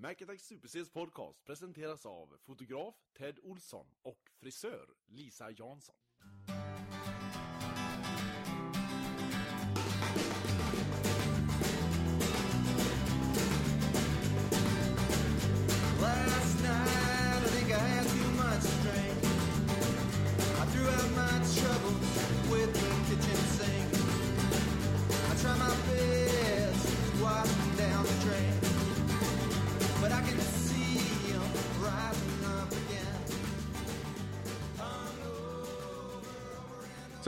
Macattack Super-Cs podcast presenteras av fotograf Ted Olsson och frisör Lisa Jansson. Last night, I think I had too much to. I threw out my troubles with the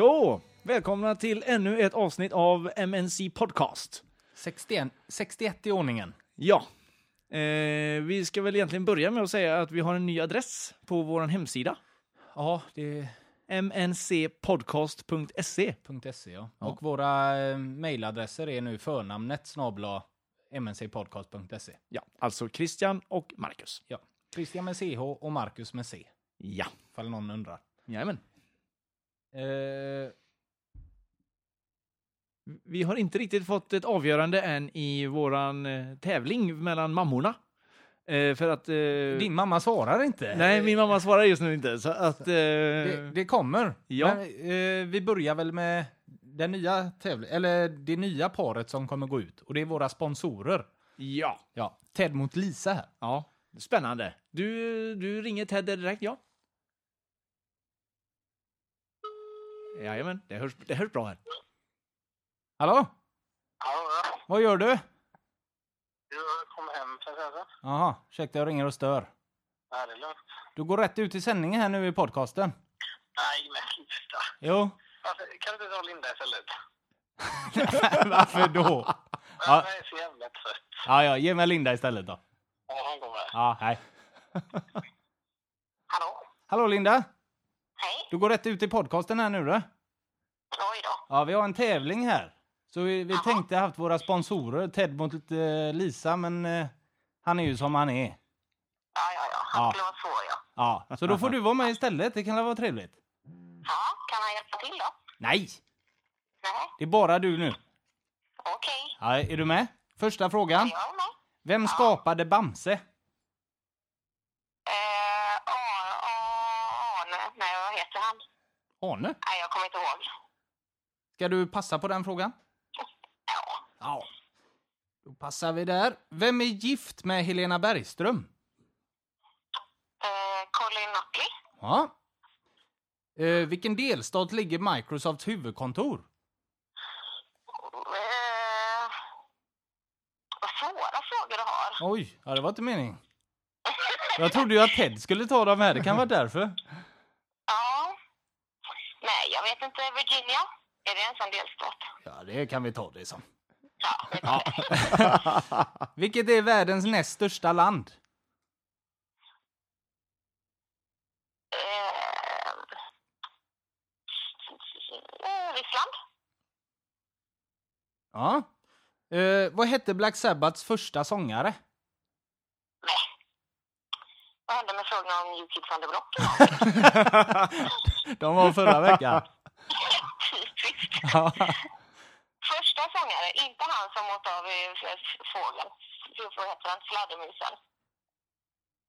Så, välkomna till ännu ett avsnitt av MNC Podcast. 61, 61 i ordningen. Ja, eh, vi ska väl egentligen börja med att säga att vi har en ny adress på vår hemsida. Ja, det är mncpodcast.se. .se ja. Och våra eh, mejladresser är nu förnamnet snabla mncpodcast.se. Ja, alltså Christian och Marcus. Ja. Christian med CH och Marcus med C. Ja, Ifall någon undrar. jajamän. Eh, Vi har inte riktigt fått ett avgörande än i våran eh, tävling mellan mammorna. Eh, för att... Eh, din mamma svarar inte. Nej, min mamma svarar just nu inte. Så att... Eh, det, det kommer. Ja. Men, vi börjar väl med den nya tävling, eller det nya paret som kommer gå ut. Och det är våra sponsorer. Ja. Ja. Ted mot Lisa här. Ja, spännande. Du, du ringer Ted direkt, ja? Jajamän, det hörs, det hörs bra här. Hallå? Ja, Vad gör du? jag kom hem för att Jaha, ursäkta jag ringer och stör. Nej, det är lugnt. Du går rätt ut i sändningen här nu i podcasten. Nej, men sluta. Jo. Varför, kan du inte ta Linda istället? Varför då? Ja. Ja. Jag är så jävla trött. Ja, ja, ge mig Linda istället då. Ja, han kommer. Ja, hej. Hallå? Hallå Linda! Hej? Du går rätt ut i podcasten här nu då. Oj då. Ja, vi har en tävling här. Så vi, vi tänkte haft våra sponsorer, Ted mot eh, Lisa, men eh, han är ju som han är. Ja, ja, ja. Han Ja. skulle vara svår, ja. Ja, så då får du vara med istället. Det kan väl vara trevligt? Ja, kan han hjälpa till då? Nej, Nej, det är bara du nu. okej. Ja, är du med? Första frågan. Jag är med. Vem skapade Bamse? Eh, Arne, Arne, nej vad heter han? Arne? Nej, jag kommer inte ihåg. Ska du passa på den frågan? Ja. Ja. Då passar vi där. Vem är gift med Helena Bergström? Eh, Colin Nutley? Ja. Eh, vilken delstat ligger Microsofts huvudkontor? Eh, vad svåra frågor du har. Oj, ja, det var inte meningen. Jag trodde ju att Ted skulle ta dem här, det kan vara därför. Vet inte. Virginia? Är det en sån delstat? Ja, det kan vi ta det som. Ja. Vilket är världens näst största land? Eh, Ryssland? Ja. Eh, vad hette Black Sabbaths första sångare? Nej. Vad hände med frågan om New Kids on the Block? De var förra veckan. Ja. Första sångare, inte han som åt av fågeln. Vad heter han? Fladdermusen.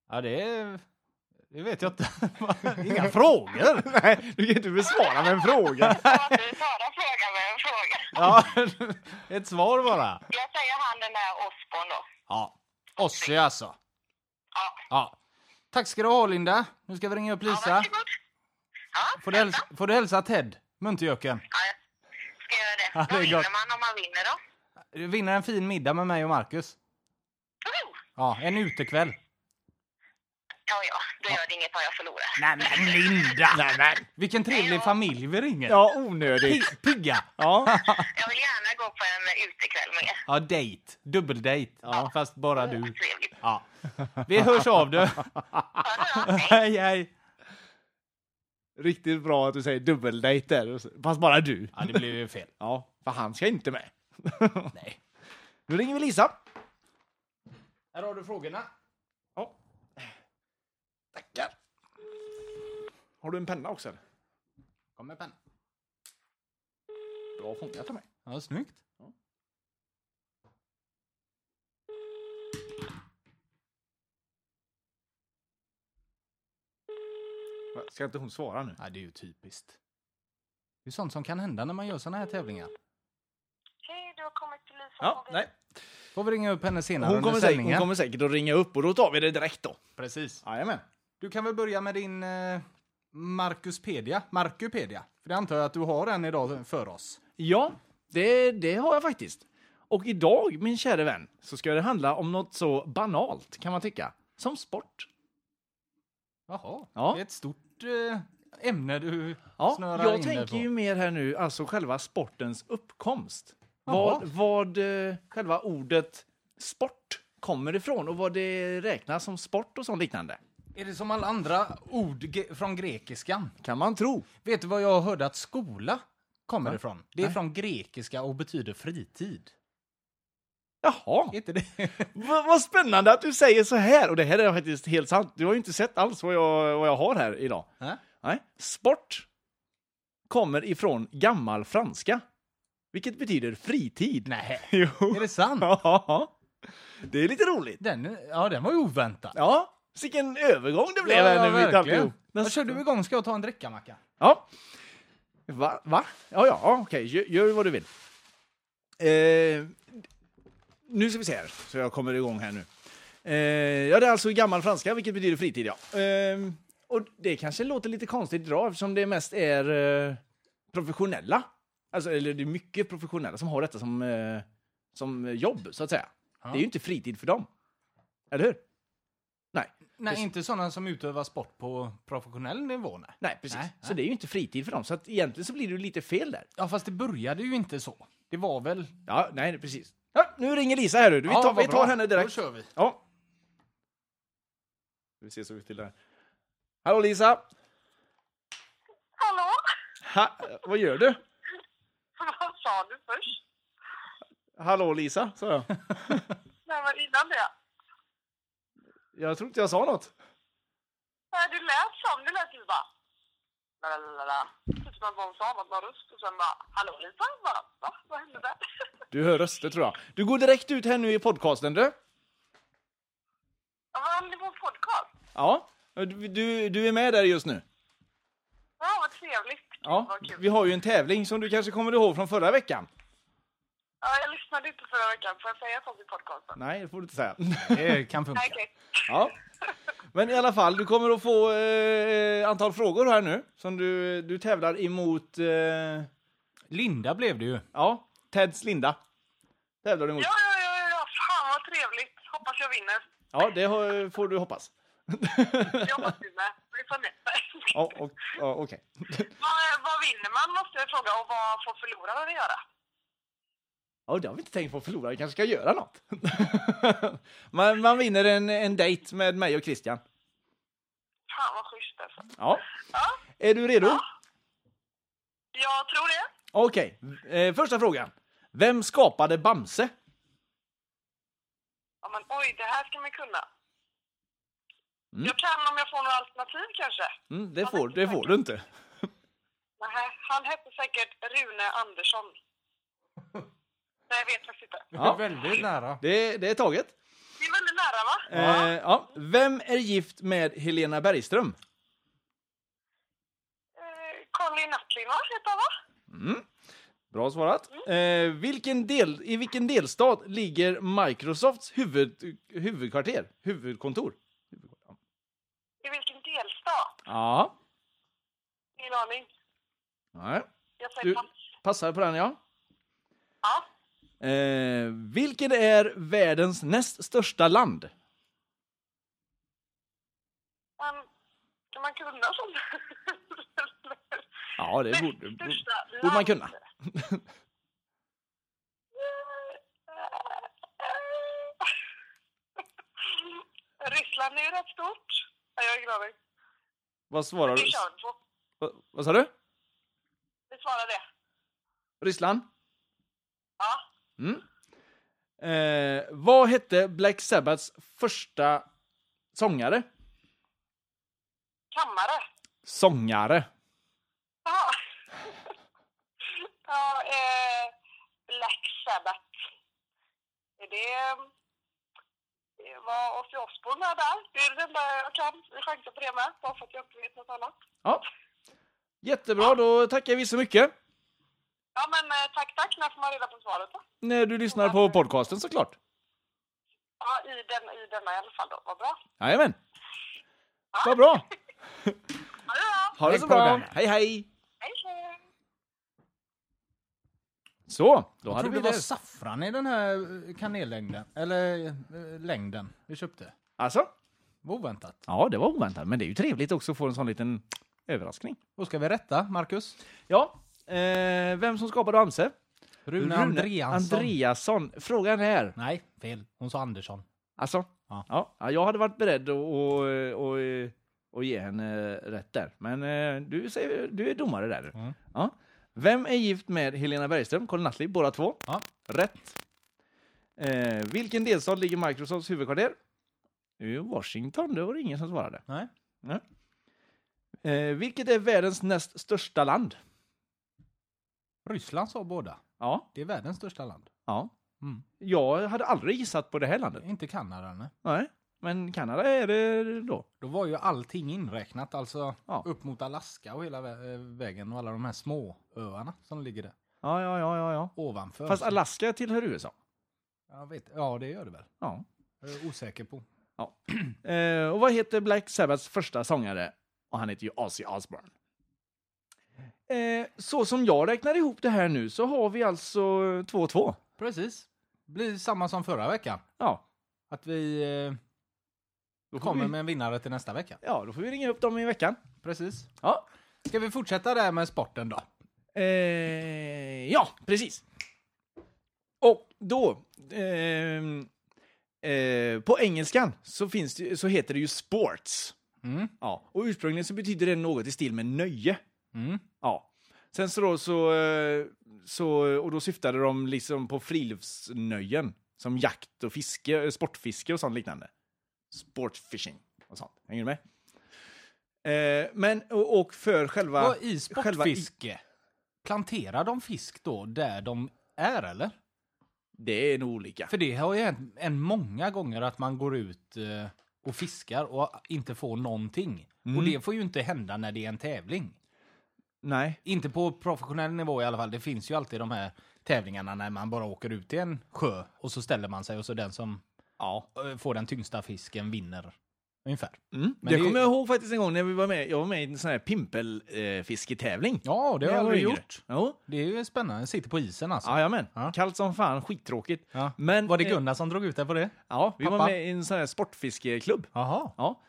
Ja, det, det vet jag inte. Inga frågor! Nej, du kan inte besvara med en fråga. Du svarar frågan med en fråga. Ja, ett svar bara. Jag säger han den där Osborn då. Ja. Ossi alltså. Ja. Ja. Tack ska du ha Linda. Nu ska vi ringa upp Ja, Lisa. varsågod. Ja, Får du, hälsa, får du hälsa Ted, munterjöken. Ja, jag ska göra det. Ja, det är Vad vinner gott. man om man vinner då? Du vinner en fin middag med mig och Marcus. Oh! Ja, en utekväll. Ja, ja, då gör det inget om jag förlorar. Nej men Linda! Nej, men. Vilken trevlig Ja. familj vi ringer. Ja, onödigt. Pi- Pigga! Ja. Jag vill gärna gå på en utekväll med er. Ja, date. Dubbeldate. Ja. Fast bara du. Trevligt. Ja. Vi hörs av du. Ha det. Hej. Hej hej! Riktigt bra att du säger dubbeldejt där. Fast bara du. Ja, det blev ju fel. Ja, för han ska inte med. Nej. Nu ringer vi Lisa. Här har du frågorna. Ja. Tackar. Har du en penna också? Eller? Kom med penna. Bra fångat av mig. Ja, snyggt. Ska inte hon svara nu? Nej, det är ju typiskt. Det är sånt som kan hända när man gör såna här tävlingar. Hej, du har kommit till Lisa Ja, nej. Får vi ringa upp henne senare Hon under kommer, säkert, hon sändningen? kommer säkert att ringa upp och då tar vi det direkt då. Precis. Jajamän. Du kan väl börja med din eh, Marcuspedia, Marcupedia. För det antar jag att du har en idag för oss. Ja, det, det har jag faktiskt. Och idag, min kära vän, så ska det handla om något så banalt, kan man tycka, som sport. Jaha, Ja. det är ett stort eh, ämne du Ja, snörar jag in dig tänker ju mer här nu, alltså själva sportens uppkomst. Vad, vad eh, själva ordet sport kommer ifrån och vad det räknas som sport och sånt liknande. Är det som alla andra ord från grekiskan? Kan man tro. Vet du vad jag hörde att skola kommer Va? ifrån? Det är Nej. från grekiska och betyder fritid. Jaha, inte det? vad, vad spännande att du säger så här. Och det här är faktiskt helt sant. Du har ju inte sett alls vad jag, vad jag har här idag. Äh? Nej. Sport kommer ifrån gammal franska. Vilket betyder fritid. Nej. Jo. Är det sant? Ja. Det är lite roligt. Den, ja, den var ju oväntad. Ja, vilken övergång det blev Ja, här ja, nu verkligen. kör du igång, ska jag ta en dricka, Mackan? Ja. Va? Va? Ja, ja, ja, okej. Gör, gör vad du vill. Eh, nu ska vi se här, så jag kommer igång här nu. Eh, ja, det är alltså gammal franska, vilket betyder fritid, ja. Eh, och det kanske låter lite konstigt idag, eftersom det mest är eh, professionella. Alltså, eller det är mycket professionella som har detta som, eh, som jobb, så att säga. Det är ju inte fritid för dem. Eller hur? Nej. Nej, Precis. inte sådana som utövar sport på professionell nivå, nej. Nej, precis. Nej, Så nej. det är ju inte fritid för dem. Så att egentligen så blir det lite fel där. Ja, fast det började ju inte så. Det var väl... Ja, nej, precis. Ja, nu ringer Lisa här nu. Vi Ja, tar, vad vi tar henne Då direkt. kör vi. Ja. Vi ser så vi till det här. Hallå Lisa! Hallå? Ha, vad gör du? Vad sa du först? Hallå Lisa, sa jag. Nej, men innan det. Jag tror inte jag sa något. Nej, du lät som, det lät ju bara... Lalalala. Typ som att någon sa något med röst och sen bara... Hallå Lisa? Bara, Va? Vad hände där? Du hör röster tror jag. Du går direkt ut här nu i podcasten du. Ja, Var ni på podcast? Ja, du, du, du är med där just nu. Ja, vad trevligt. Ja, Vad kul. vi har ju en tävling som du kanske kommer ihåg från förra veckan. Ja, jag lyssnade inte förra veckan. Får jag säga sånt i podcasten? Nej, det får du inte säga. Det kan funka. Nej, okej. Ja. Men i alla fall, du kommer att få eh, antal frågor här nu som du, du tävlar emot eh, Linda blev det ju. ja, Teds Linda. Tävlar du emot. Ja, ja, ja, ja. Fan vad trevligt. Hoppas jag vinner. Ja, det har, får du hoppas. Jag hoppas du med. Vi får med. Ja, och, ja, okej. vad, vad vinner man måste jag fråga och vad får förloraren göra? Ja, det har vi inte tänkt på förlora. Vi kanske ska göra något. man, man vinner en, en dejt med mig och Christian. Fan vad schysst alltså. Ja. Ja, Är du redo? jag tror det. Okej. Eh, första frågan. Vem skapade Bamse? Ja, men oj, det här ska man kunna. Mm. Jag kan om jag får några alternativ kanske. Mm, det, får, det får du inte. Nähä, han hette säkert Rune Andersson. Nej, jag vet faktiskt inte. Ja. Väldigt nära. Det, det är taget. Det är väldigt nära va? Eh, ja. Vem är gift med Helena Bergström? Eh, Nutley va? Heter han va? Mm. Bra svarat. Eh, vilken del, I vilken delstat ligger Microsofts huvud, huvudkvarter? Huvudkontor? I vilken delstat? Ja. Ingen aning. Nej. Jag säger Du pass. passar på den, ja. Ja. Eh, vilken är världens näst största land? Men, kan man kunna sånt? Ja, det borde, borde, borde man kunna. Ryssland är ju rätt stort. Ja, jag har ingen aning. Vad svarar du? Vad, vad sa du? Vi svarar det. Ryssland? Ja. Mm. Eh, vad hette Black Sabbaths första sångare? Kammare. Sångare. Jaha. ja, eh, Black Sabbath. Är det... Det var Ozzy Osbourne med där. Det är det enda jag kan. Vi chansar på det med, bara för att jag inte vet något annat. Ja. Jättebra, då tackar vi så mycket. Ja, men eh, tack, tack. När får man reda på svaret då? När du lyssnar på podcasten såklart. Ja, i, den, i denna i alla fall då. Vad bra. Jajamän. Vad bra. Ha det Hej så bra. Hej, hej. Hej, hej. Så, då Jag hade vi det var det. saffran i den här eh, kanellängden. Eller eh, längden vi köpte. Alltså? Vad oväntat. Ja, det var oväntat, men det är ju trevligt också att få en sån liten överraskning. Då ska vi rätta, Marcus. Ja, eh, vem som skapade Amse? Rune, Andreasson. Andreasson. Frågan är, Nej, fel. Hon sa Andersson. alltså? Ja. Ja. ja jag hade varit beredd att och, och, och ge henne rätt där. Men eh, du, säger, du är domare där. Mm. Ja. Vem är gift med Helena Bergström, Colin Nutley, båda två? Ja. Rätt. Eh, vilken delstat ligger Microsofts huvudkvarter? Washington, det var det ingen som svarade. Nej. Eh, vilket är världens näst största land? Ryssland sa båda. Ja. Det är världens största land. ja. Mm. Jag hade aldrig gissat på det här landet. Inte Kanada, nej. Nej, men Kanada är det då. Då var ju allting inräknat, alltså Ja. upp mot Alaska och hela vä- eh, vägen och alla de här små öarna som ligger där Ja, ja, ja, ja. ja. ovanför. Fast Alaska tillhör USA. Jag vet, ja, det gör det väl. Ja. Jag är osäker på. Eh, och vad heter Black Sabbaths första sångare? Och han heter ju Ozzy Osbourne. Eh, så som jag räknar ihop det här nu så har vi alltså 2-2. Precis. Blir samma som förra veckan. Ja. Att vi eh, Då kommer vi, med en vinnare till nästa vecka. Ja, då får vi ringa upp dem i veckan. Precis. Ja. Ska vi fortsätta där med sporten då? Eh, ja, precis. Och då, ehm, eh, på engelskan så, finns det, så heter det ju sports. Mm. Ja, och ursprungligen så betyder det något i stil med nöje. Mm. Ja. Sen så då så, eh, så, och då syftade de liksom på friluftsnöjen. Som jakt och fiske, eh, sportfiske och sånt liknande. Sportfishing och sånt. Hänger du med? Eh, men, och, och för själva... Och i själva i- sportfiske, planterar de fisk då där de är eller? Det är nog olika. För det har ju hänt en många gånger att man går ut eh, och fiskar och inte får någonting. Mm. Och det får ju inte hända när det är en tävling. Nej. Inte på professionell nivå i alla fall. Det finns ju alltid de här tävlingarna när man bara åker ut till en sjö och så ställer man sig och så den som Ja. eh, får den tyngsta fisken vinner. Ungefär. Mm. Det det- kommer jag ihåg faktiskt en gång när vi var med. Jag var med i en sån här pimpelfisketävling. Ja, det har jag var aldrig gjort. Jo. Det är ju spännande. Sitter på isen alltså. Jajamän. Ja. Kallt som fan, skittråkigt. Ja. Men, Var det eh, Gunnar som drog ut dig på det? Ja, vi var Pappa? med i en sån här sportfiskeklubb. Jaha. Ja.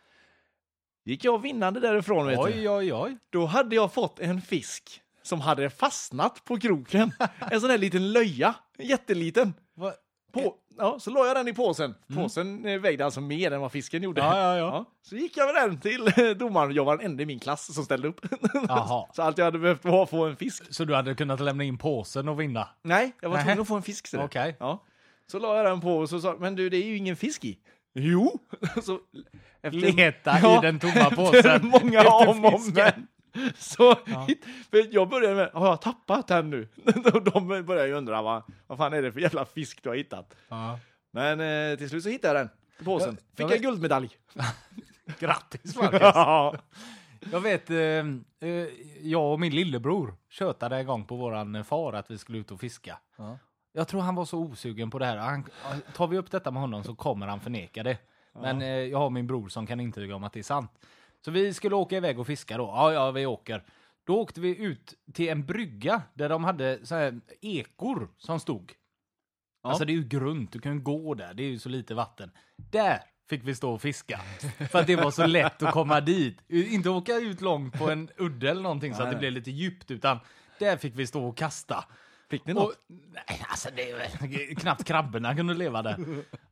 Gick jag vinnande därifrån, vet du. Oj, oj, oj. Då hade jag fått en fisk som hade fastnat på kroken. en sån här liten löja, jätteliten. Va? På, ja, så la jag den i påsen. Påsen eh, vägde alltså mer än vad fisken gjorde. Mm. Ja, ja, ja. Så gick jag med den till eh, domaren. Jag var den enda i min klass som ställde upp. Jaha. så allt jag hade behövt var att få en fisk. Så du hade kunnat lämna in påsen och vinna? Nej, jag var tvungen att få en fisk. Okej. Ja. Så la jag den på och så sa men du det är ju ingen fisk i. Jo! så, efter, Leta i den tomma påsen efter många efter om och men. Så för jag började med, har jag tappat den nu? Och de började ju undra, vad, vad fan är det för jävla fisk du har hittat? Ja. Men eh, till slut så hittade jag den i påsen. Jag- Fick jag jag vet- guldmedalj. Grattis Marcus! Ja. Jag vet, eh, eh, jag och min lillebror tjötade en gång på våran far att vi skulle ut och fiska. Jag tror han var så osugen på det här. Han, tar vi upp detta med honom så kommer han förneka det. Men eh, jag har min bror som kan intyga om att det är sant. Så vi skulle åka iväg och fiska då. Ja, ja, vi åker. Då åkte vi ut till en brygga där de hade så här ekor som stod. Alltså det är ju grunt, du kan ju gå där, det är ju så lite vatten. Där fick vi stå och fiska. För att det var så lätt att komma dit. Inte åka ut långt på en udde eller någonting så att det blev lite djupt, utan där fick vi stå och kasta. Fick ni något? Och, nej, alltså det är knappt krabborna kunde leva där.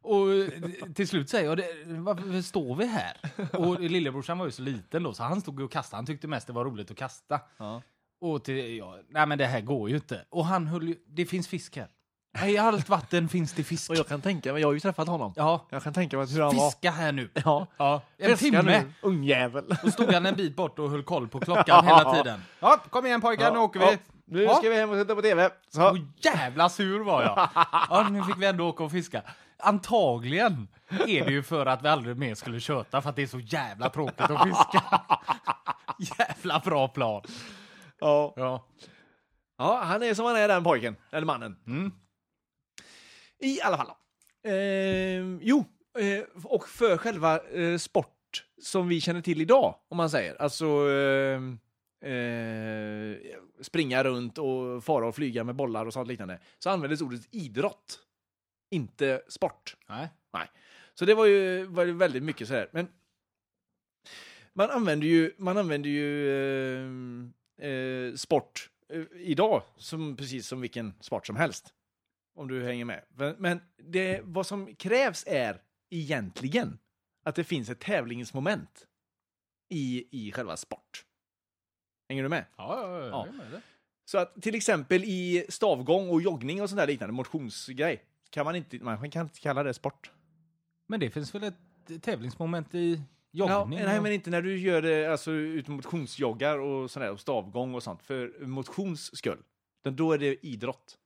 Och eh, till slut säger jag, det, varför står vi här? Och lillebrorsan var ju så liten då, så han stod och kastade. Han tyckte mest det var roligt att kasta. Ja. Och till, ja, nej men det här går ju inte. Och han höll ju, det finns fisk här. I allt vatten finns det fisk. Och jag kan tänka mig, jag har ju träffat honom. Ja, Jag kan tänka mig hur han var. fiska här nu. Ja. Ja, en Fiska timme. nu, ungjävel. Då stod han en bit bort och höll koll på klockan hela tiden. Ja, kom igen pojkar, nu åker vi. Ja, nu Ja. ska vi hem och sätta på TV. Så. Och jävla sur var jag. Ja, nu fick vi ändå åka och fiska. antagligen är det ju för att vi aldrig mer skulle köta för att det är så jävla tråkigt att fiska. jävla bra plan. Ja. Ja. ja, han är som han är den pojken, eller mannen. Mm. I alla fall. Eh, jo, eh, och för själva eh, sport som vi känner till idag, om man säger. Alltså eh, eh, springa runt och fara och flyga med bollar och sånt liknande. Så användes ordet idrott, inte sport. Nej. Så det var ju, var ju väldigt mycket så här. Men man använder ju, man använder ju eh, eh, sport eh, idag som, precis som vilken sport som helst. Om du hänger med. Men, men det, vad som krävs är egentligen att det finns ett tävlingsmoment i, i själva sport. Hänger du med? Ja, ja, ja. Ja. jag med det. Så att till exempel i stavgång och joggning och sånt där liknande motionsgrej kan man inte, man kan inte kalla det sport. Men det finns väl ett tävlingsmoment i Ja, joggning? nej, och- men inte när du gör det alltså, ut motionsjoggar och sådär, och stavgång och sånt. För motions skull. Då är det idrott.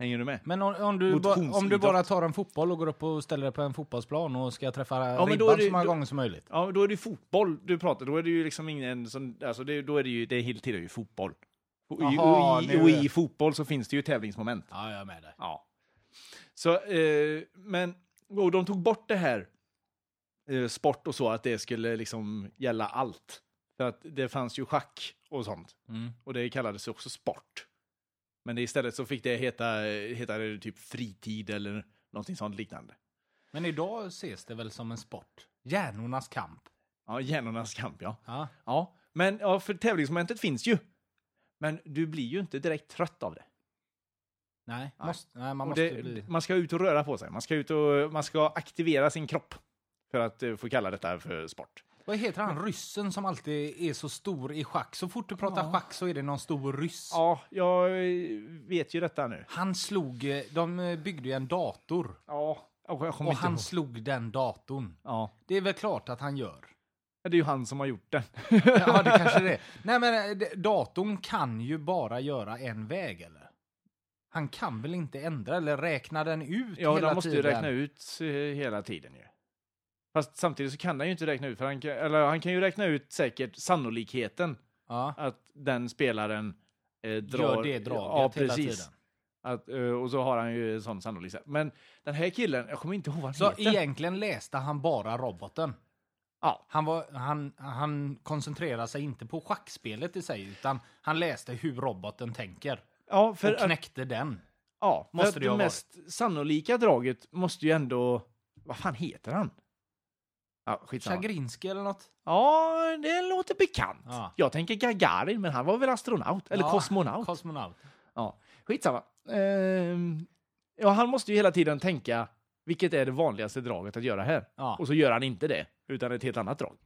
Hänger du med? Men om, om, du ba, om du bara tar en fotboll och går upp och ställer dig på en fotbollsplan och ska träffa då ribban det- så många då- gånger som möjligt. Ja, då är det ju fotboll du pratar. Då är det ju liksom ingen som, alltså det, då är det ju, det helt tillhör ju fotboll. Och, i- Jaha, och, i, och i fotboll så finns det ju tävlingsmoment. Ja, jag är med dig. Ja. Så, eh, men, och de tog bort det här eh, sport och så, att det skulle liksom gälla allt. För att det fanns ju schack och sånt. Mm. Och det kallades också sport. Men istället så fick det heta, heta det typ fritid eller någonting sånt liknande. Men idag ses det väl som en sport? Hjärnornas kamp. Ja, hjärnornas kamp ja. Ja. Ja, men ja, för tävlingsmomentet finns ju. Men du blir ju inte direkt trött av det. Nej, Nej. Måste, nej man måste det bli... Man ska ut och röra på sig. Man ska ut och man ska aktivera sin kropp. För att eh, få kalla detta för sport. Vad heter han ryssen som alltid är så stor i schack? Så fort du pratar schack så är det någon stor ryss. Ja, jag eh, vet ju detta nu. Han slog, eh, de eh, byggde ju en dator Ja, och jag kommer och han ihåg. slog den datorn. Ja, Det är väl klart att han gör. det är ju han som har gjort den. Ja, det kanske det är. Nej, men datorn kan ju bara göra en väg, eller? Han kan väl inte ändra eller räkna den ut Ja, hela de måste ju tiden? räkna ut hela tiden ju. Fast samtidigt så kan han ju inte räkna ut, för han kan, eller han kan ju räkna ut säkert sannolikheten Ja, att den spelaren eh, drar... gör det draget ja, hela tiden. Att, eh, och så har han ju en sån sannolikhet. Men den här killen, jag kommer inte ihåg vad han Så heter. egentligen läste han bara roboten. Ja. Han, var, han, han koncentrerade sig inte på schackspelet i sig, utan han läste hur roboten tänker. Ja, för och att, knäckte den. ja, måste att det det mest sannolika draget måste ju ändå... Vad fan heter han? Ja, skitsamma. Chagrinski eller något? Ja, det låter bekant. Ja. Jag tänker Gagarin, men han var väl astronaut? Eller Ja, kosmonaut? Kosmonaut. ja, skitsamma. Ehm, ja, han måste ju hela tiden tänka, vilket är det vanligaste draget att göra här? Ja. Och så gör han inte det, utan ett helt annat drag.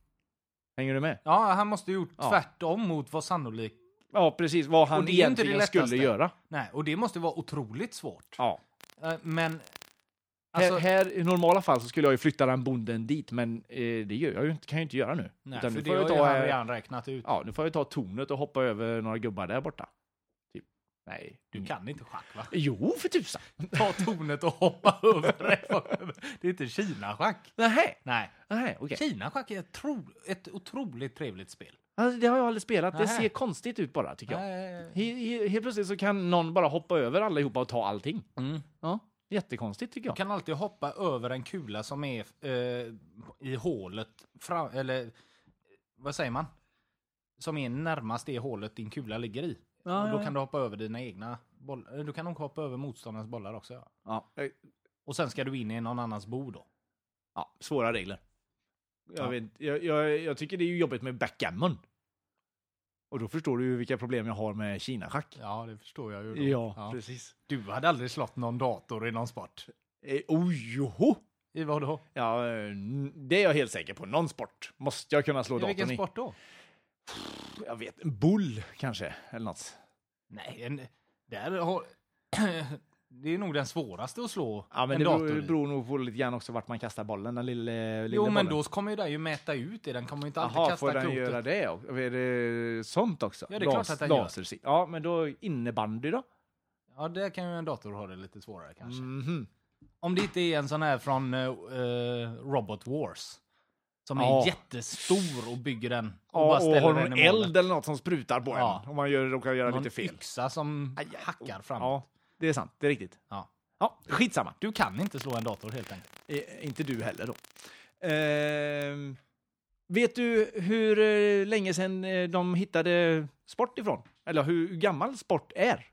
Hänger du med? ja, han måste ju gjort Ja. tvärtom mot vad sannolikt... Ja, precis. Vad han egentligen skulle göra. Nej, och det måste vara otroligt svårt. Ja. Eh, Men... Alltså, här, här, I normala fall så skulle jag ju flytta den bonden dit, men eh, det gör jag ju inte, kan jag ju inte göra nu. nej, Utan för nu det får jag har han eh, redan räknat ut. Ja, nu får jag ta tornet och hoppa över några gubbar där borta. Typ. Nej. Du kan inte schack, va? Jo, för tusan! Ta tornet och hoppa över. Det är inte Kina-schack. Nej, Nej. nej, okej. Kina-schack är ett, tro, ett otroligt trevligt spel. Alltså, det har jag aldrig spelat. Det ser konstigt ut bara, tycker jag. Helt plötsligt så kan någon bara hoppa över allihopa och ta allting. Mm. Ja, jättekonstigt tycker Du jag. kan alltid hoppa över en kula som är eh, i hålet, fram, eller vad säger man? Som är närmast det hålet din kula ligger i. Ja, och då ja, ja. kan du hoppa över dina egna bollar. Du kan nog hoppa över motståndarens bollar också. Ja. Ja, eh, Och sen ska du in i någon annans bo då. ja, svåra regler. Jag, Ja. vet, jag, jag, jag tycker det är jobbigt med backgammon. Och då förstår du ju vilka problem jag har med Kina-schack. Ja, det förstår jag ju. Då. Ja, precis. Du hade aldrig slått någon dator i någon sport. Eh, oh, joho! I vad då? Ja, eh, det är jag helt säker på. Någon sport måste jag kunna slå I datorn vilken i. sport då? Jag vet, en bull kanske, eller något. Nej, en, där har... det är nog den svåraste att slå Ja, men en det dator beror, i. beror nog på lite grann också vart man kastar bollen, den lilla, lilla Jo, men bollen. då kommer ju den ju mäta ut det. Den kommer ju inte alltid Jaha, kasta får den klotet. göra det? också? Är det sånt också? Ja, det är klart att den gör. lasersi- Ja, men då innebandy då? Ja, där kan ju en dator ha det lite svårare kanske. Mhm. Om det inte är en sån här från eh, Robot Wars. Som Ja. är jättestor och bygger den. Och Ja, bara och har någon eld eller något som sprutar på Ja. en. Om man gör, råkar göra Någon lite fel. yxa som hackar fram. Det är sant. Det är riktigt. Ja. Ja, skitsamma. Du kan inte slå en dator helt enkelt. Eh, inte du heller då. Ehm, vet du hur eh, länge sedan eh, de hittade sport ifrån? Eller hur gammal sport är?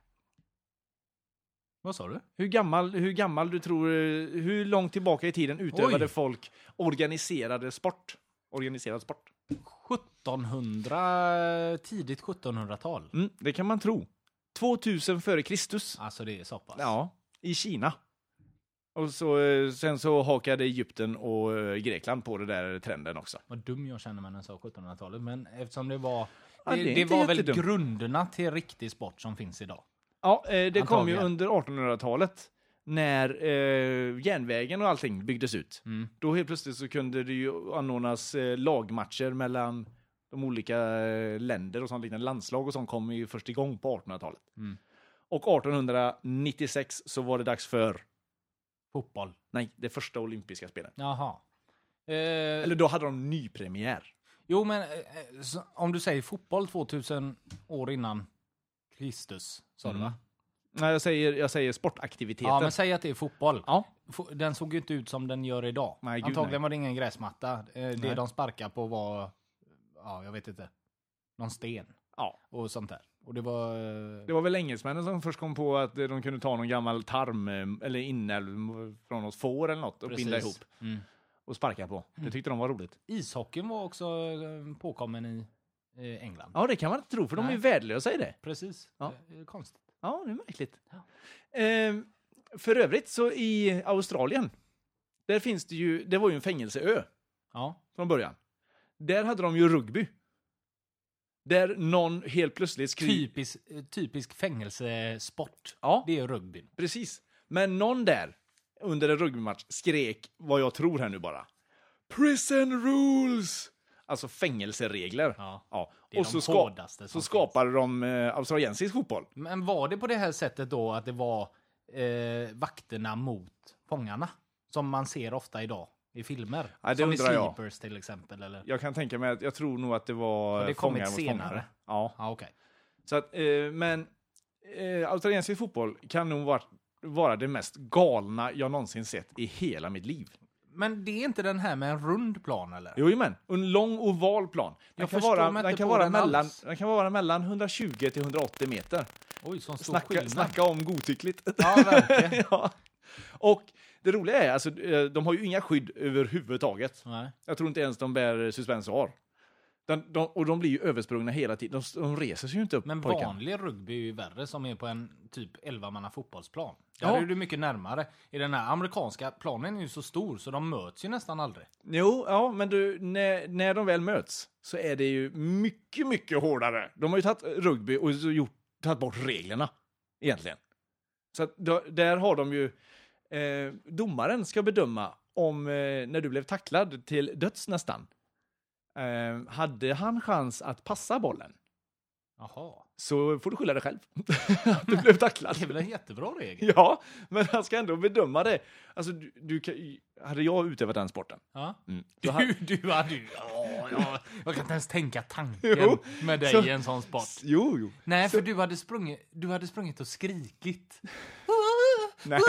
Vad sa du? Hur gammal, hur gammal du tror, eh, hur långt tillbaka i tiden utövade Oj. folk organiserade sport? Organiserad sport. 1700, tidigt 1700-tal. Mm, det kan man tro. 2000 före Kristus. Alltså det är så pass. Ja, i Kina. Och så, eh, sen så hakade Egypten och eh, Grekland på det där trenden också. Vad dum jag känner mig när jag sa 1700-talet. Men eftersom det var... Ja, det, det det var väl jättedumt. grunderna till riktig sport som finns idag. Ja, eh, det kom ju under 1800-talet när eh, järnvägen och allting byggdes ut. Mm. Då helt plötsligt så kunde det ju anordnas eh, lagmatcher mellan de olika eh, länder och sånt liknande. Landslag och sånt kom ju först igång på 1800-talet. Mm. Och 1896 så var det dags för, Fotboll. nej, det första olympiska spelen. Jaha. Eh, Eller då hade de nypremiär. Jo, men eh, så, om du säger fotboll 2000 år innan Kristus, sa du Mm. va? Nej, jag säger, jag säger sportaktiviteter. Ja, men säg att det är fotboll. Ja. Den såg ju inte ut som den gör idag. Nej, Antagligen nej. var det ingen gräsmatta. Eh, Det Nej. de sparkar på var, ja, jag vet inte, någon sten Ja. och sånt där. Och det var... eh, Det var väl engelsmännen som först kom på att eh, de kunde ta någon gammal tarm eh, eller inälv från något får eller något och binda ihop Mm. och sparka på. Det tyckte de var roligt. Ishockeyn var också påkommen i England. Ja, det kan man inte tro, för de är Nej. ju värdelösa i det. Precis. Ja. Det är konstigt. Ja, det är märkligt. Ehm, för övrigt så i Australien, där finns det ju, det var ju en fängelseö Ja. från början. Där hade de ju rugby. Där någon helt plötsligt skrev... Typisk, eh, typisk fängelsesport. Ja, Det är rugbyn. precis. Men någon där under en rugbymatch skrek vad jag tror här nu bara. Prison rules! Alltså fängelseregler. Ja. Ja. Och så, ska, så skapade de eh, australiensisk fotboll. Men var det på det här sättet då att det var eh, vakterna mot fångarna? Som man ser ofta idag i filmer. Ja, som i undrar jag. Sleepers till exempel. Eller? Jag kan tänka mig att jag tror nog att det var Har det kommit senare? fångare. Ja. Ja, okej. Så att, eh, men eh, australiensisk fotboll kan nog vara, vara det mest galna jag någonsin sett i hela mitt liv. Men det är inte den här med en rund plan eller? Jo, men en lång oval plan. Den Jag kan vara, den kan vara den mellan, alls. den kan vara mellan 120 till 180 meter. Oj, som stor Snacka, skillnad. snacka om godtyckligt. Ja, verkligen. ja. Och det roliga är, alltså, eh, de har ju inga skydd överhuvudtaget. Nej. Jag tror inte ens de bär suspensar. Den, de, och de blir ju översprungna hela tiden. De, de reser sig ju inte upp, Men pojkarna. vanlig rugby är ju värre som är på en typ 11 manna fotbollsplan. Där Ja. är du mycket närmare. I den här amerikanska planen är ju så stor så de möts ju nästan aldrig. Jo, ja, men du, när, när de väl möts så är det ju mycket, mycket hårdare. De har ju tagit rugby och gjort, tagit bort reglerna, egentligen. Så att då, där har de ju... Eh, domaren ska bedöma om, eh, när du blev tacklad till döds nästan, eh, hade han chans att passa bollen? Jaha. Så får du skylla dig själv. att du blev tacklad. Det är väl en jättebra regel? Ja, men han ska ändå bedöma det. Alltså, du, du kan, hade jag utövat den sporten, Ja. mm, Du, hade, du hade ju... Ja, jag, jag kan inte ens tänka tanken Jo, med dig så- i en sån sport. Jo, jo. Nej, för du hade sprungit, du hade sprungit och skrikit. Nej,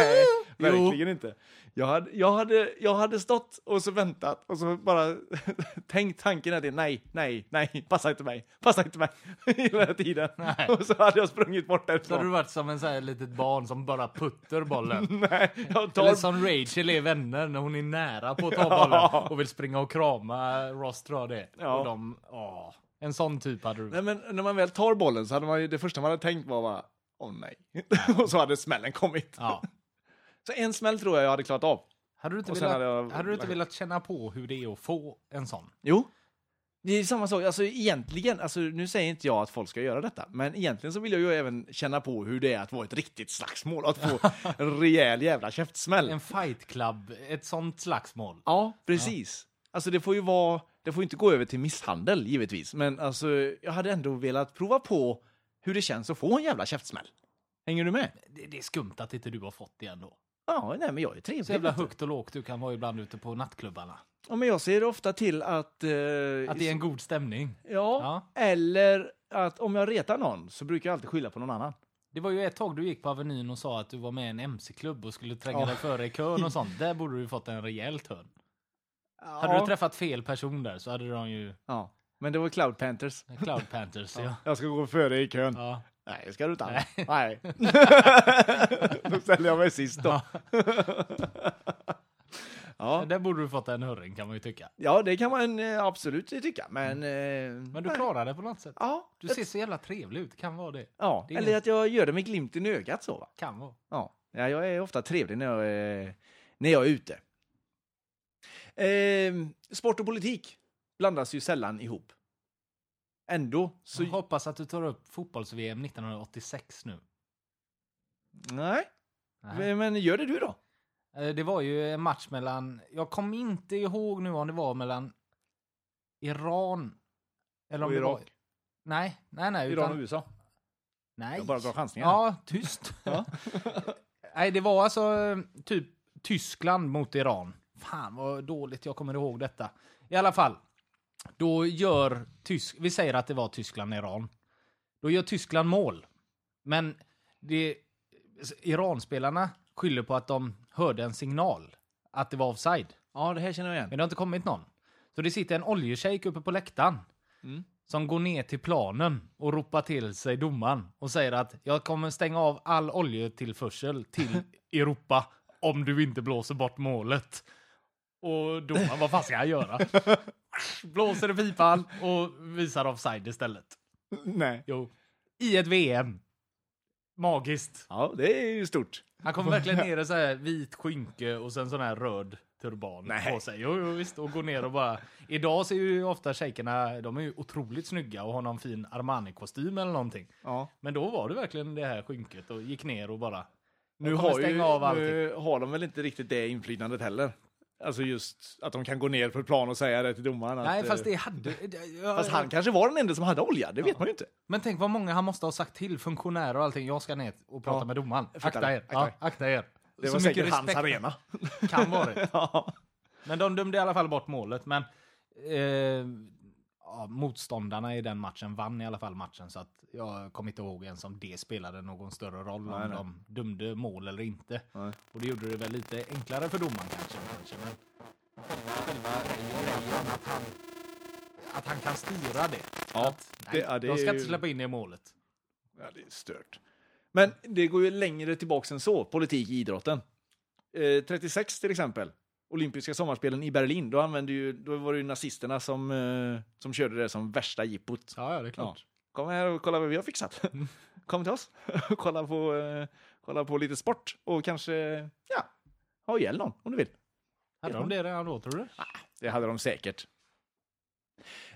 verkligen inte. Jag hade, jag, hade, jag hade stått och så väntat och så bara tänkt tanken att det nej, nej, nej, passa inte mig, passa inte mig hela tiden. Nej. Och så hade jag sprungit bort Så hade du därifrån. varit som en sån här litet barn som bara puttar bollen. Nej, jag Eller tar... som Rachel är vänner när hon är nära på att ta bollen och vill springa och krama Ross tror jag det. Ja. Och de, åh, en sån typ hade du. Nej, men när man väl tar bollen så hade man ju, det första man hade tänkt var bara, åh nej. och så hade smällen kommit. Ja. Så en smäll tror jag jag hade klarat av. Hade du inte, velat, hade jag- hade du inte velat känna på hur det är att få en sån? Jo. Det är samma sak, alltså egentligen, alltså nu säger inte jag att folk ska göra detta, men egentligen så vill jag ju även känna på hur det är att vara ett riktigt slagsmål, att få en rejäl jävla käftsmäll. En fight club, ett sånt slagsmål. Ja, precis. Alltså det får ju vara, det får inte gå över till misshandel givetvis, men alltså jag hade ändå velat prova på hur det känns att få en jävla käftsmäll. Hänger du med? Det, det är skumt att inte du har fått det ändå. Ja, nej, men jag är trevlig. Så jävla högt och lågt du kan vara ibland ute på nattklubbarna. Ja, men jag ser ofta till att... eh, Att det är en god stämning. ja, Ja. eller att om jag retar någon så brukar jag alltid skylla på någon annan. Det var ju ett tag du gick på Avenyn och sa att du var med i en MC-klubb och skulle tränga Ja. dig före i kön och sånt. Där borde du ju fått en rejäl törn. Hade du träffat fel person där så hade de ju Ja, men det var Cloud Panthers. Cloud Panthers. ja. Jag ska gå före i kön. Ja. Nej, det ska du inte. Nej. Då ställer jag mig sist då. ja. Där borde du fått en hörring kan man ju tycka. ja, det kan man eh, absolut tycka, men... eh, Men du klarar det på något sätt. Ja, Du ser så jävla trevlig ut. Kan vara det. ja. det eller inget- att jag gör det med glimten i ögat så. Va? Kan vara. Ja. ja, jag är ofta trevlig när jag är, när jag är ute. Eh, sport och politik blandas ju sällan ihop. Ändå så... Jag hoppas att du tar upp fotbolls-VM 1986 nu. Nej, Nej. men gör det du då? Eh, Det var ju en match mellan, jag kommer inte ihåg nu om det var mellan Iran eller om Och det var... Irak. Nej, nej, nej. Iran utan, och USA? nej. Jag bara drar chansningar. Ja, tyst. nej, det var alltså eh, typ Tyskland mot Iran. Fan vad dåligt jag kommer ihåg detta. I alla fall, då gör Tysk, vi säger att det var Tyskland-Iran. Då gör Tyskland mål. Men det, Iran-spelarna skyller på att de hörde en signal att det var offside. Ja, det här känner jag igen. Men det har inte kommit någon. Så det sitter en oljeshejk uppe på läktaren. Mm. Som går ner till planen och ropar till sig domaren och säger att jag kommer stänga av all oljetillförsel till Europa om du inte blåser bort målet. Och domaren, vad fan ska jag göra? Blåser i pipan och visar offside istället. Nej. Jo. I ett VM. Magiskt. Ja, det är ju stort. Han kommer verkligen ner i så här vit skynke och sen sån här röd turban Nej. på sig. Jo, jo, visst. Och går ner och bara... Idag ser ju ofta shejkerna, de är ju otroligt snygga och har någon fin Armani-kostym eller någonting. Ja. Men då var det verkligen det här skynket och gick ner och bara... Nu har, ju, nu har de väl inte riktigt det inflytandet heller. Alltså just att de kan gå ner på ett plan och säga det till domaren. Nej, att, fast eh, det hade... Ja, Fast han kanske var den enda som hade olja, det vet man ju inte. Men tänk vad många han måste ha sagt till, funktionärer och allting. Jag ska ner och prata Ja. med domaren. Akta det. er. Akta Ja, er. akta er. Det Så var mycket säkert hans respekt. arena. Kan vara det. ja. Men de dömde i alla fall bort målet. Men eh, ja, motståndarna i den matchen vann i alla fall matchen. Så att jag kommer inte ihåg ens om det spelade någon större roll. Nej, om nej. de dömde mål eller inte. Nej. Och det gjorde det väl lite enklare för domaren kanske. kanske men själva grejen att han, att han kan styra det. Ja, att, nej, det- ja, det de ska är inte ju- släppa in det i målet. Ja, det är stört. Men det går ju längre tillbaka än så, politik i idrotten. Eh, 36 till exempel, olympiska sommarspelen i Berlin, då, använde ju, då var det ju nazisterna som, eh, som körde det som värsta jippot. Ja, ja det är klart. Kom här och kolla vad vi har fixat. Kom till oss och kolla på, eh, kolla på lite sport och kanske ja, ha ihjäl någon om du vill. Hade de det redan då, tror du? Det hade de säkert.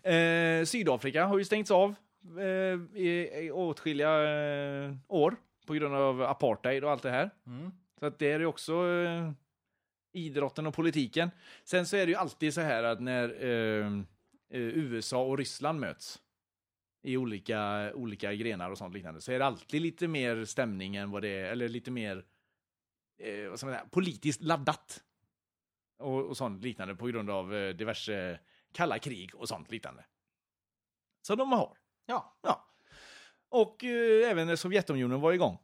Eh, Sydafrika har ju stängts av eh, i, i åtskilliga eh, år på grund av apartheid och allt det här. Mm. Så att det är ju också eh, idrotten och politiken. Sen så är det ju alltid så här att när eh, eh, USA och Ryssland möts i olika, olika grenar och sånt liknande så är det alltid lite mer stämning än vad det är, eller lite mer eh, vad ska man säga, politiskt laddat. Och, och sånt liknande på grund av eh, diverse kalla krig och sånt liknande. Så de har. Ja. Ja. Och eh, även när Sovjetunionen var igång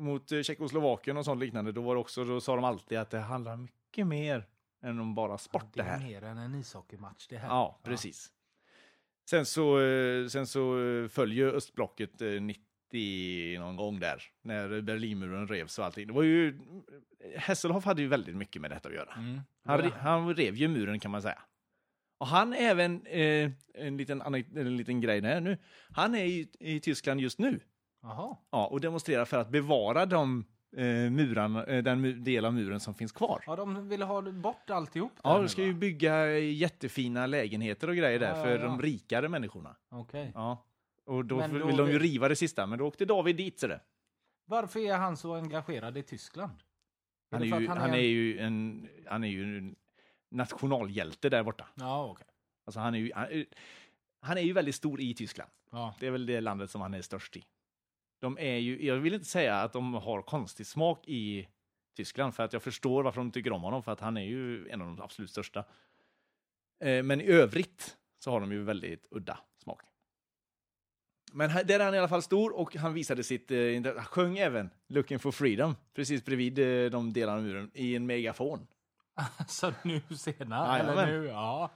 mot eh, Tjeckoslovakien och sånt liknande, då var det också, då sa de alltid att det handlar mycket mer än om bara sport Det det är här. mer än en ishockeymatch det här. Ja, precis. Sen så, eh, sen så eh, följer östblocket eh, 90 någon gång där, när Berlinmuren revs och allting. Det var ju, Hasselhoff hade ju väldigt mycket med detta att göra. Mm. Han, han rev ju muren kan man säga. Och han är även, eh, en, liten, en liten grej där nu, han är i, i Tyskland just nu. Jaha. Ja, och demonstrerar för att bevara de eh, murarna, eh, den del av muren som finns kvar. Ja, de ville ha bort alltihop Ja, nu, de ska va? ju bygga jättefina lägenheter och grejer där Ja, ja, för ja. de rikare människorna. Okej. Ja. Och då, då vill de ju vill- riva det sista, men då åkte David dit. Så det. Varför är han så engagerad i Tyskland? Han, är ju, att han, är ju en, han är ju en nationalhjälte där borta. Ja, okej. Alltså han, är ju, han, är- han är ju väldigt stor i Tyskland. Ja. Det är väl det landet som han är störst i. De är ju, jag vill inte säga att de har konstig smak i Tyskland. För att jag förstår varför de tycker om honom, för att han är ju en av de absolut största. Eh, men i övrigt så har de ju väldigt udda smak. Men här, där är han i alla fall stor och han visade sitt, eh, han sjöng även Looking for freedom, precis bredvid eh, de delarna av muren, i en megafon. Så nu senare? eller Jajamän. nu? Ja.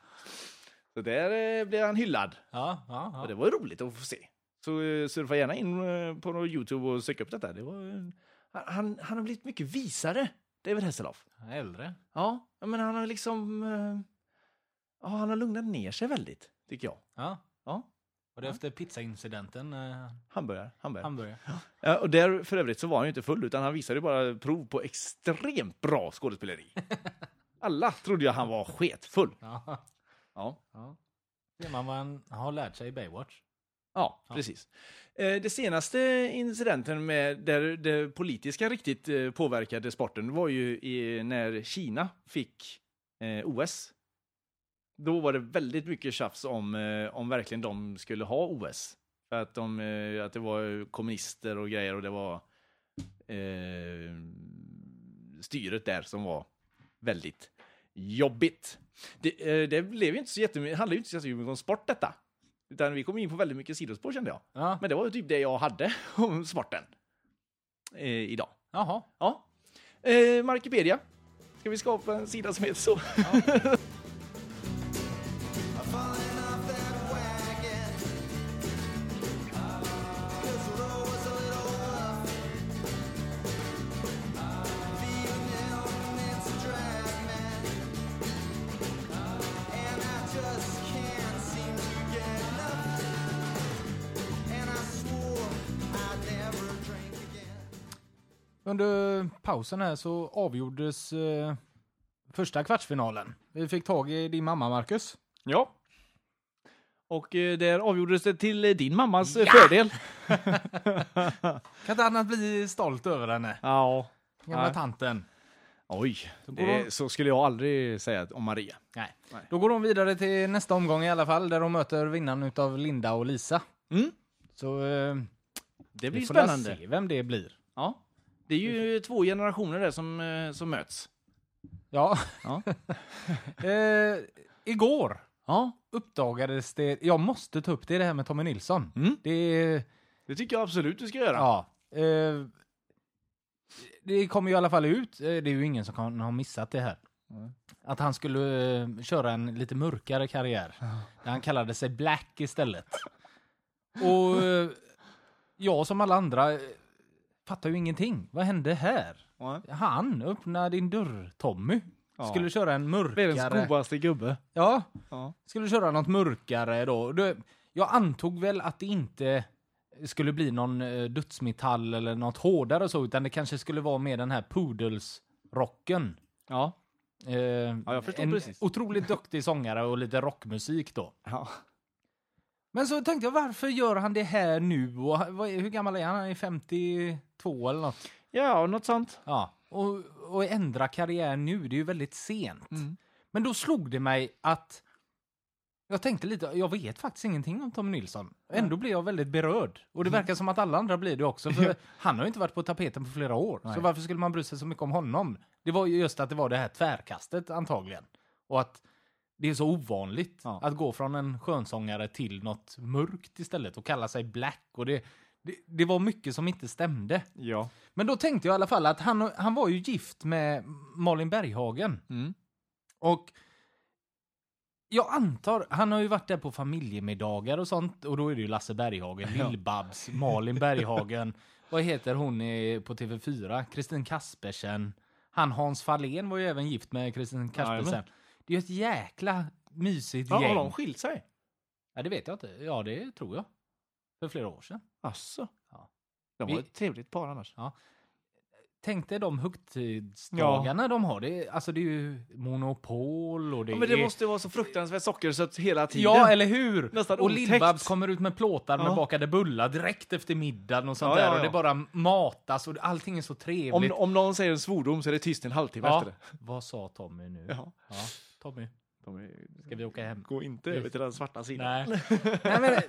Så där blev han hyllad. Ja, ja, Och ja. det var roligt att få se. Så eh, surfa gärna in eh, på Youtube och söka upp detta. Det var, eh, han, han har blivit mycket visare, David Hasselhoff. Äldre. Ja, men han har liksom... Ja, han har lugnat ner sig väldigt, tycker jag. Ja. Ja, Och det efter pizzaincidenten? Hamburgare. hamburgare. hamburgare. Ja, och där för övrigt så var han ju inte full, utan han visade ju bara prov på extremt bra skådespeleri. Alla trodde jag han var sketfull. Ja. Ja, ja. Man vad han har lärt sig i Baywatch? Ja precis. Eh, Det senaste incidenten med där det politiska riktigt eh, påverkade sporten var ju i, när Kina fick eh, OS. Då var det väldigt mycket tjafs om, eh, om verkligen de skulle ha OS. För att, de, att det var kommunister och grejer och det var eh, styret där som var väldigt jobbigt. Det, det blev ju inte så jättemycket, det handlade ju inte så jättemycket om sport detta. Utan vi kom in på väldigt mycket sidospår kände jag. Ja. Men det var typ det jag hade om sporten. Eh, idag. Jaha. Ja. Eh, Markipedia. Ska vi skapa en sida som heter så? falling Under pausen här så avgjordes eh, första kvartsfinalen. Vi fick tag i din mamma, Marcus. Ja. Och eh, där avgjordes det till eh, din mammas eh, fördel. Kan inte annat bli stolt över henne. Ja. Gamla Nej. tanten. Oj, går det, de- så skulle jag aldrig säga om Maria. Nej. Nej. Då går de vidare till nästa omgång i alla fall, där de möter vinnaren utav Linda och Lisa. Mm. Så eh, Det vi blir får la spännande. se vem det blir. Ja. Det är ju två generationer där som, eh, som möts. Ja. Ja. eh, igår Ja, uppdagades det, jag måste ta upp det, det här med Tommy Nilsson. Mm. Det det tycker jag absolut du ska göra. ja. Eh, det kommer ju i alla fall ut, eh, det är ju ingen som kan ha missat det här. Att han skulle eh, köra en lite mörkare karriär. Där han kallade sig Black istället. Och jag som alla andra fattar ju ingenting. Vad hände här? Ja. Han, öppna din dörr, Tommy. Ja. Skulle köra en Världens mörkare... godaste gubbe. Ja, Ja. skulle köra något mörkare då. Det, jag antog väl att det inte skulle bli någon eh, dödsmetall eller något hårdare och så, utan det kanske skulle vara mer den här Poodles-rocken. Ja. Eh, jag förstår en precis. otroligt duktig sångare och lite rockmusik då. ja. Men så tänkte jag, varför gör han det här nu? Och, vad hur gammal är han? Han är 52 eller något. Ja, något sånt. Ja, och, och ändra karriär nu, det är ju väldigt sent. Mm. Men då slog det mig att jag tänkte lite, jag vet faktiskt ingenting om Tommy Nilsson. Ändå blev jag väldigt berörd. Och det verkar som att alla andra blir det också, för han har ju inte varit på tapeten på flera år. Så varför skulle man bry sig så mycket om honom? Det var ju just att det var det här tvärkastet antagligen. Och att det är så ovanligt Ja. att gå från en skönsångare till något mörkt istället och kalla sig Black. Och det, det, det var mycket som inte stämde. Ja. Men då tänkte jag i alla fall att han, han var ju gift med Malin Berghagen. Mm. Och jag antar, han har ju varit där på familjemiddagar och sånt. Och då är det ju Lasse Berghagen, Lill-Babs, Malin Berghagen. Vad heter hon på TV4? Kristin Kaspersen. Han Hans Fahlén var ju även gift med Kristin Kaspersen. Jajamän. Det är ju ett jäkla mysigt Ja, har gäng. de skilt sig? Ja, det vet jag inte. Ja, det tror jag. För flera år sedan. Asså? Ja. De Vi- var ett trevligt par annars. Tänk dig de högtidsdagarna de har. Det alltså det är ju monopol och det Ja, men det är... måste vara så fruktansvärt sockersött hela tiden. Ja, eller hur? Nästan och. Lill-Babs kommer ut med plåtar med Ja. bakade bullar direkt efter middagen och sånt Ja, där. ja, Och ja. det bara matas och allting är så om, trevligt. om någon säger en svordom så är det tyst en halvtimme ja. efter det. Vad sa Tommy nu? Ja. Ja, Tommy, är, ska vi åka hem? Gå inte över till den svarta sidan. Nej. Nej men, ja,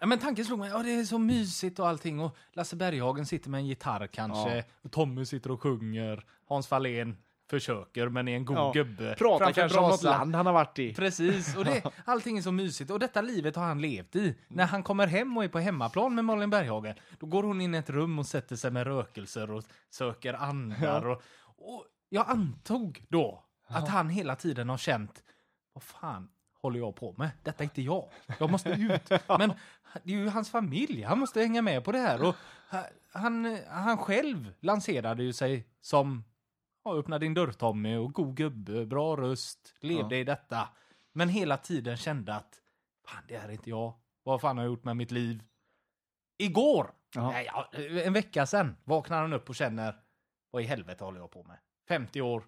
Ja, men tanken slog mig, ja, det är så mysigt och allting och Lasse Berghagen sitter med en gitarr kanske, och Tommy sitter och sjunger, Hans Fahlén försöker men är en god Ja. gubbe. Pratar framför kanske om något land han har varit i. Precis, och det, allting är så mysigt. Och detta livet har han levt i. När han kommer hem och är på hemmaplan med Malin Berghagen, då går hon in i ett rum och sätter sig med rökelser och söker andar. Och, och jag antog då att han hela tiden har känt, vad fan håller jag på med? Detta är inte jag. Jag måste ut. Men det är ju hans familj, han måste hänga med på det här. Och han, han själv lanserade ju sig som Ja, öppna din dörr Tommy och god gubbe, bra röst, levde i detta. Men hela tiden kände att, fan det här är inte jag. Vad fan har jag gjort med mitt liv? Igår, Ja. nej, ja, en vecka sedan, vaknar han upp och känner, vad i helvete håller jag på med? 50 år,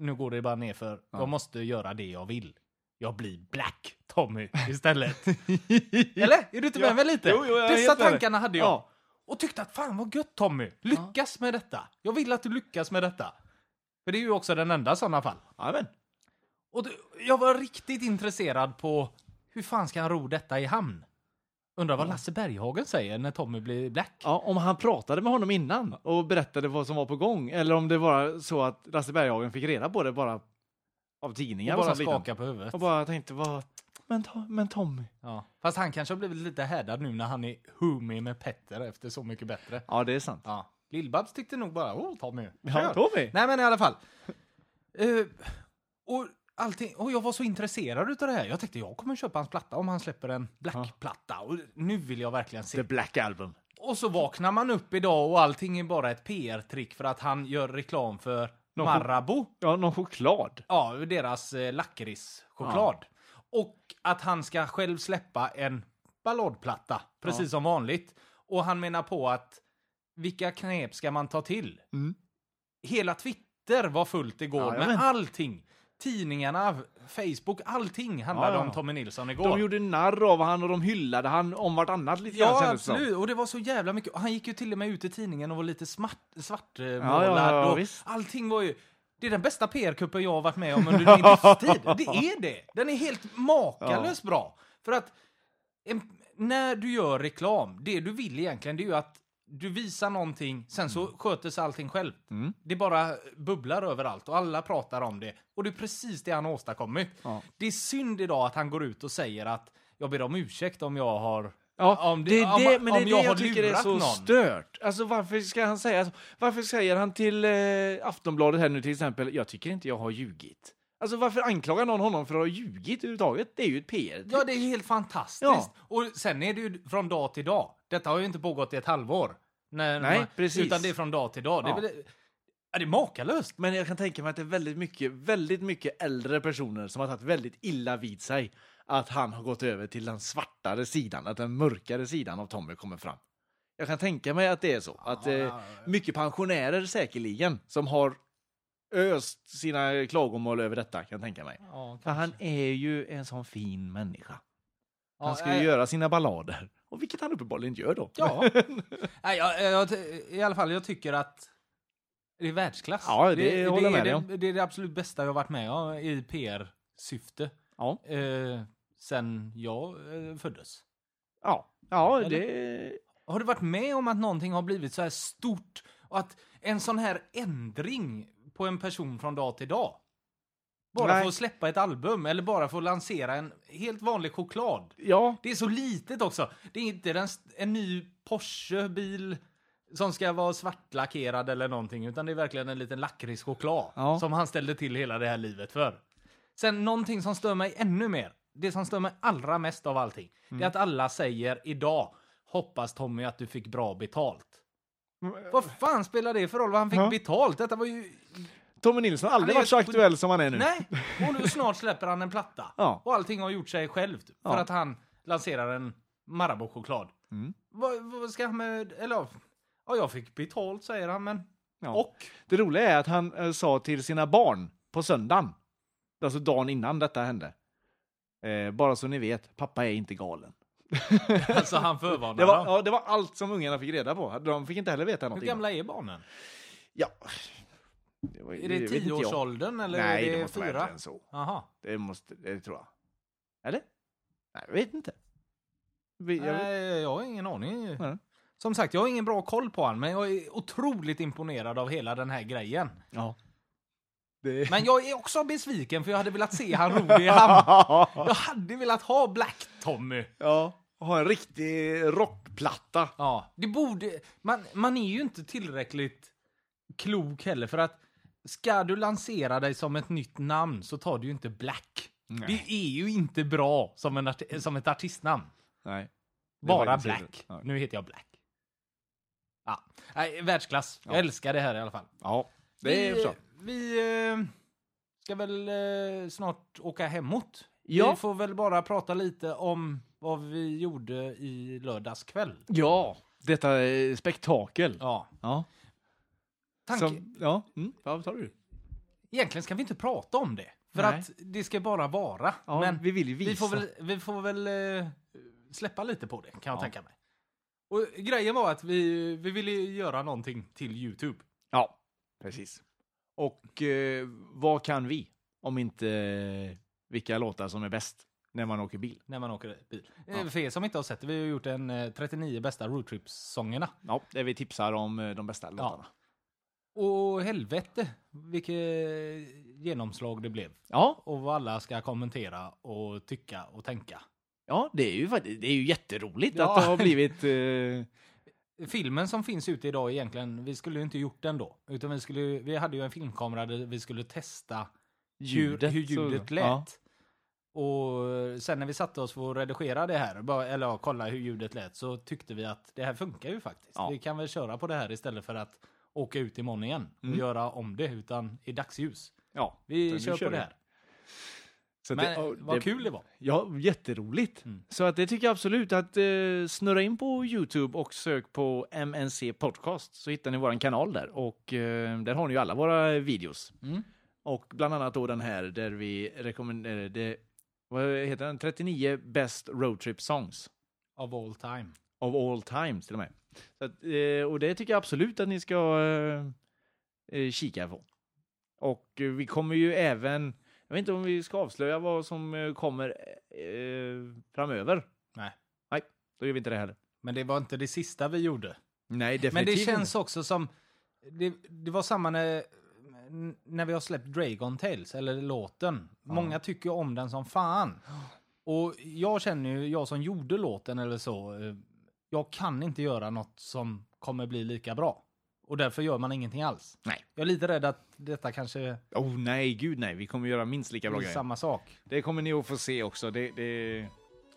nu går det bara ner för jag måste göra det jag vill. Jag blir Black Tommy istället. Eller? Är du inte med mig lite? Jo, jo, Dessa tankarna hade jag. Ja. Och tyckte att fan vad gött Tommy, lyckas med detta. Jag vill att du lyckas med detta. För det är ju också den enda sådana fall. Jajamän. Och det, jag var riktigt intresserad på hur fan ska han ro detta i hamn? Undrar vad Lasse Berghagen säger när Tommy blir black. Ja, om han pratade med honom innan och berättade vad som var på gång eller om det var så att Lasse Berghagen fick reda på det bara av tidningar Och bara skaka på huvudet. Och bara tänkte, vad... Men, men Tommy. Ja. Fast han kanske har blivit lite härdad nu när han är homie med Petter efter Så mycket bättre. Ja, det är sant. Ja. Lill-Babs tyckte nog bara, åh Tommy, Ja, kör." Tommy. Nej men i alla fall. Eh, och, allting, och jag var så intresserad utav det här. Jag tänkte jag kommer köpa hans platta om han släpper en Black-platta. Och nu vill jag verkligen se. The Black Album. Och så vaknar man upp idag och allting är bara ett PR-trick för att han gör reklam för Någon- Marabou. Ja, någon choklad. Ja, deras eh, lakritschoklad. Och att han ska själv släppa en balladplatta, precis som vanligt. Och han menar på att vilka knep ska man ta till? Mm. Hela Twitter var fullt igår Ja, med allting. Tidningarna, Facebook, allting handlade Ja, ja. om Tommy Nilsson igår. De gjorde narr av han och de hyllade han om vartannat lite Ja, som. absolut. Och det var så jävla mycket. Han gick ju till och med ut i tidningen och var lite smart, svartmålad. Ja, och allting var ju... Det är den bästa PR-kuppen jag har varit med om under min livstid. Det är det. Den är helt makalöst bra. För att en, när du gör reklam, det du vill egentligen det är ju att du visar någonting, sen så sköter sig allting själv. Mm. Det bara bubblar överallt och alla pratar om det. Och det är precis det han har åstadkommit. Ja. Det är synd idag att han går ut och säger att jag ber om ursäkt om jag har Ja, om det är om- det, men det är det jag tycker är så någon. stört. Alltså varför ska han säga? Varför säger han till eh, Aftonbladet här nu till exempel, jag tycker inte jag har ljugit. Alltså varför anklagar någon honom för att ha ljugit överhuvudtaget? Det är ju ett PR. Ja, det är ju helt fantastiskt. Ja. Och sen är det ju från dag till dag. Detta har ju inte pågått i ett halvår. När Nej, man, precis. Utan det är från dag till dag. Det är, Ja. ja, det är makalöst. Men jag kan tänka mig att det är väldigt mycket, väldigt mycket äldre personer som har tagit väldigt illa vid sig att han har gått över till den svartare sidan, att den mörkare sidan av Tommy kommer fram. Jag kan tänka mig att det är så. Att eh, mycket pensionärer säkerligen som har öst sina klagomål över detta, kan jag tänka mig. Ja, För han är ju en sån fin människa. Han ska ju eh, göra sina ballader. Och vilket han uppenbarligen gör då. Ja. Nej, jag, jag, I alla fall, jag tycker att det är världsklass. Ja, det håller jag är med dig det, om. det är det absolut bästa jag har varit med om i PR-syfte. Ja. Eh, sen jag eh, föddes. Ja, ja Eller? det... Har du varit med om att någonting har blivit så här stort och att en sån här ändring på en person från dag till dag? Bara Nej. för att släppa ett album eller bara för att lansera en helt vanlig choklad. Ja, Det är så litet också. Det är inte en, en ny Porsche-bil som ska vara svartlackerad eller någonting, utan det är verkligen en liten lakritschoklad Ja. som han ställde till hela det här livet för. Sen någonting som stör mig ännu mer, det som stör mig allra mest av allting, det är Mm. att alla säger idag, hoppas Tommy att du fick bra betalt. Vad fan spelar det för roll vad han fick Ja. betalt? Detta var ju... Tommy Nilsson har aldrig varit så aktuell som han är nu. Nej! Och nu snart släpper han en platta. Ja. Och allting har gjort sig självt. För att han lanserar en Marabou-choklad. Mm. Vad, vad ska han med... Eller... Ja, jag fick betalt säger han, men... Och? Det roliga är att han eh, sa till sina barn på söndagen, alltså dagen innan detta hände, eh, bara så ni vet, pappa är inte galen. Alltså han förvarnar Det var, ja, det var allt som ungarna fick reda på. De fick inte heller veta Hur någonting. gamla är barnen? Ja. Det var, Är det vet jag. tioårsåldern eller Nej, är det det måste fyra? än så. Jaha. Det måste, det tror jag. Eller? Nej, jag vet inte. Jag, Nej, jag har ingen aning. Nej. Som sagt, jag har ingen bra koll på han, men jag är otroligt imponerad av hela den här grejen. ja. Det... Men jag är också besviken för jag hade velat se han rolig i hamn. Jag hade velat ha Black Tommy. ja. Ha en riktig rockplatta. Ja, det borde... Man, man är ju inte tillräckligt klok heller för att ska du lansera dig som ett nytt namn så tar du ju inte Black. Det är ju inte bra som, en arti- som ett artistnamn. Nej. Bara Black. Ja. Nu heter jag Black. Ja, Nej, världsklass. Jag Ja. älskar det här i alla fall. Ja, det är vi, så. vi eh, ska väl eh, snart åka hemåt. Ja. Vi får väl bara prata lite om vad vi gjorde i lördags kväll. Ja, detta är spektakel. Ja. Ja. Tanke, Som, ja. Mm. ja, vad tar du? Egentligen ska vi inte prata om det. För Nej. att det ska bara vara. Ja, Men vi vill ju visa. vi får väl, vi får väl eh, släppa lite på det, kan jag Ja. tänka mig. Och grejen var att vi, vi ville göra någonting till YouTube. Ja, precis. Och eh, vad kan vi om inte eh, vilka låtar som är bäst när man åker bil? När man åker bil. Eh, Ja. För er som inte har sett det, vi har gjort en eh, 39 bästa roadtrips-sångerna. Ja, där vi tipsar om eh, de bästa låtarna. Och helvete vilket genomslag det blev. Ja, Och vad alla ska kommentera och tycka och tänka. ja det är ju det är ju jätteroligt Ja. att det har blivit... Eh, Filmen som finns ute idag egentligen, vi skulle ju inte gjort den då. Utan vi, skulle, vi hade ju en filmkamera där vi skulle testa ljudet. hur, hur så- ljudet lät. Ja. Och sen när vi satte oss för att redigera det här, bara, eller ja, kolla hur ljudet lät, så tyckte vi att det här funkar ju faktiskt. Ja. Vi kan väl köra på det här istället för att åka ut imorgon igen och Mm. göra om det, utan i dagsljus. ja. Vi kör kör på vi. det här. Så Men det, vad det- kul det var. Ja, jätteroligt. Mm. Så att det tycker jag absolut att eh, snurra in på Youtube och sök på MNC Podcast så hittar ni våran kanal där och eh, där har ni ju alla våra videos. Mm. Och bland annat då den här där vi rekommenderar det, vad heter den? 39 Best Roadtrip Songs Of all time. of all times till och med. Att, eh, och det tycker jag absolut att ni ska eh, eh, kika på. Och vi kommer ju även, jag vet inte om vi ska avslöja vad som kommer eh, framöver. Nej. Nej, då gör vi inte det heller. Men det var inte det sista vi gjorde. Nej, Men definitivt det känns också som... Det, det var samma när, när vi har släppt Dragon Tales, eller låten. Många tycker om den som fan. Och jag känner ju, jag som gjorde låten eller så, eh, jag kan inte göra något som kommer bli lika bra. Och därför gör man ingenting alls. Nej. Jag är lite rädd att detta kanske Oh nej, gud nej. Vi kommer göra minst lika bra grejer. samma sak. Det kommer ni att få se också. Det, det...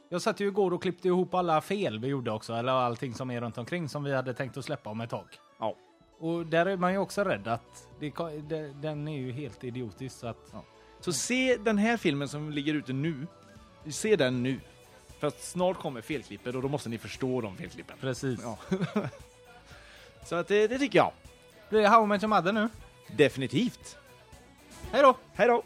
Jag satt ju igår och klippte ihop alla fel vi gjorde också, eller allting som är runt omkring som vi hade tänkt att släppa om ett tag. Ja. Och där är man ju också rädd att det, det, den är ju helt idiotisk så att... Så se den här filmen som ligger ute nu. Se den nu. För att snart kommer felklippet och då måste ni förstå de felklippen. Precis. Ja. Så att det, det tycker jag. Blir det How I Met Your Mother nu? Definitivt. Hej då! Hej då!